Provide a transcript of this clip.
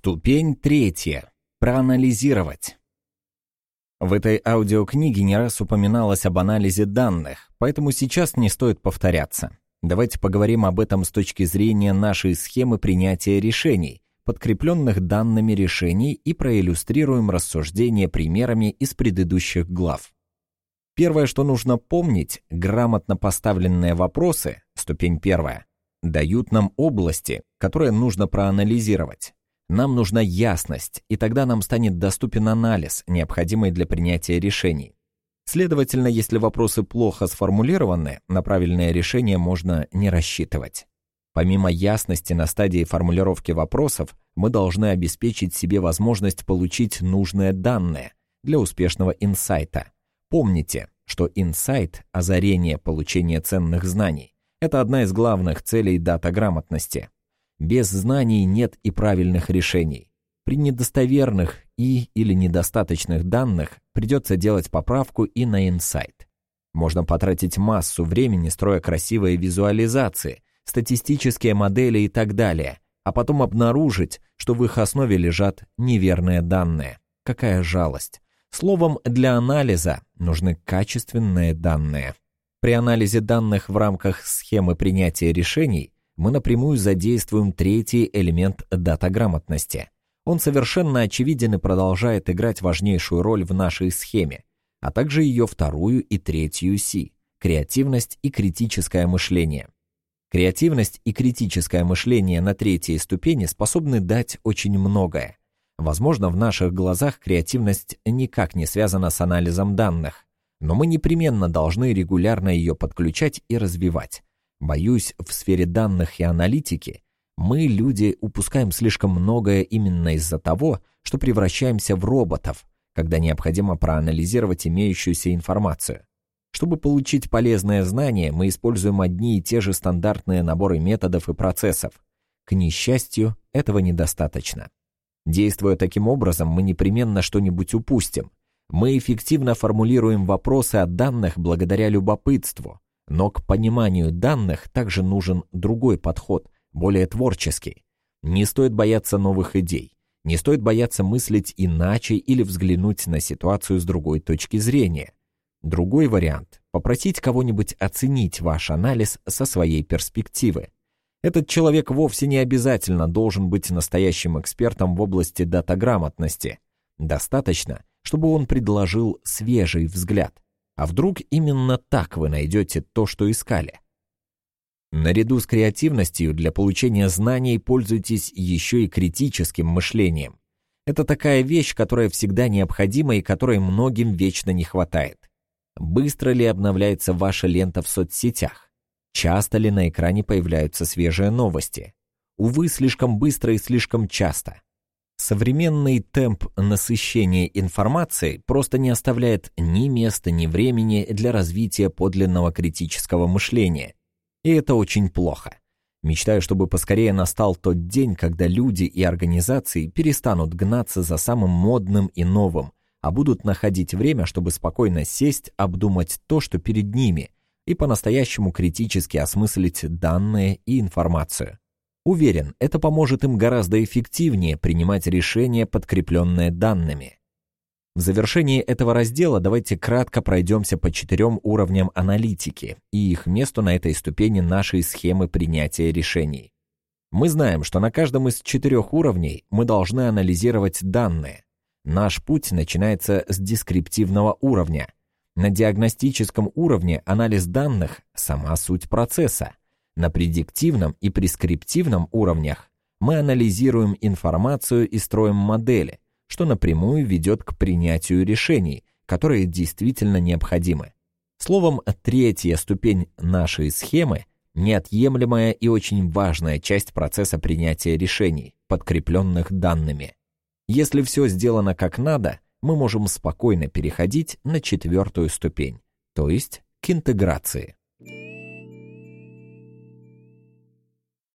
Ступень третья. Проанализировать. В этой аудиокниге не раз упоминалось об анализе данных, поэтому сейчас не стоит повторяться. Давайте поговорим об этом с точки зрения нашей схемы принятия решений, подкрепленных данными решений и проиллюстрируем рассуждения примерами из предыдущих глав. Первое, что нужно помнить, грамотно поставленные вопросы, ступень первая, дают нам области, которые нужно проанализировать. Нам нужна ясность, и тогда нам станет доступен анализ, необходимый для принятия решений. Следовательно, если вопросы плохо сформулированы, на правильное решение можно не рассчитывать. Помимо ясности на стадии формулировки вопросов, мы должны обеспечить себе возможность получить нужные данные для успешного инсайта. Помните, что инсайт – озарение получения ценных знаний. Это одна из главных целей дата-грамотности. Без знаний нет и правильных решений. При недостоверных и или недостаточных данных придется делать поправку и на инсайт. Можно потратить массу времени, строя красивые визуализации, статистические модели и так далее, а потом обнаружить, что в их основе лежат неверные данные. Какая жалость. Словом, для анализа нужны качественные данные. При анализе данных в рамках схемы принятия решений мы напрямую задействуем третий элемент датаграмотности. Он совершенно очевиден и продолжает играть важнейшую роль в нашей схеме, а также ее вторую и третью Си – креативность и критическое мышление. Креативность и критическое мышление на третьей ступени способны дать очень многое. Возможно, в наших глазах креативность никак не связана с анализом данных, но мы непременно должны регулярно ее подключать и развивать, Боюсь, в сфере данных и аналитики мы, люди, упускаем слишком многое именно из-за того, что превращаемся в роботов, когда необходимо проанализировать имеющуюся информацию. Чтобы получить полезное знание, мы используем одни и те же стандартные наборы методов и процессов. К несчастью, этого недостаточно. Действуя таким образом, мы непременно что-нибудь упустим. Мы эффективно формулируем вопросы о данных благодаря любопытству, но к пониманию данных также нужен другой подход, более творческий. Не стоит бояться новых идей. Не стоит бояться мыслить иначе или взглянуть на ситуацию с другой точки зрения. Другой вариант – попросить кого-нибудь оценить ваш анализ со своей перспективы. Этот человек вовсе не обязательно должен быть настоящим экспертом в области датаграмотности. Достаточно, чтобы он предложил свежий взгляд – а вдруг именно так вы найдете то, что искали? Наряду с креативностью для получения знаний пользуйтесь еще и критическим мышлением. Это такая вещь, которая всегда необходима и которой многим вечно не хватает. Быстро ли обновляется ваша лента в соцсетях? Часто ли на экране появляются свежие новости? Увы, слишком быстро и слишком часто. Современный темп насыщения информацией просто не оставляет ни места, ни времени для развития подлинного критического мышления. И это очень плохо. Мечтаю, чтобы поскорее настал тот день, когда люди и организации перестанут гнаться за самым модным и новым, а будут находить время, чтобы спокойно сесть, обдумать то, что перед ними, и по-настоящему критически осмыслить данные и информацию. Уверен, это поможет им гораздо эффективнее принимать решения, подкрепленные данными. В завершении этого раздела давайте кратко пройдемся по четырем уровням аналитики и их месту на этой ступени нашей схемы принятия решений. Мы знаем, что на каждом из четырех уровней мы должны анализировать данные. Наш путь начинается с дескриптивного уровня. На диагностическом уровне анализ данных – сама суть процесса. На предиктивном и прескриптивном уровнях мы анализируем информацию и строим модели, что напрямую ведет к принятию решений, которые действительно необходимы. Словом, третья ступень нашей схемы – неотъемлемая и очень важная часть процесса принятия решений, подкрепленных данными. Если все сделано как надо, мы можем спокойно переходить на четвертую ступень, то есть к интеграции.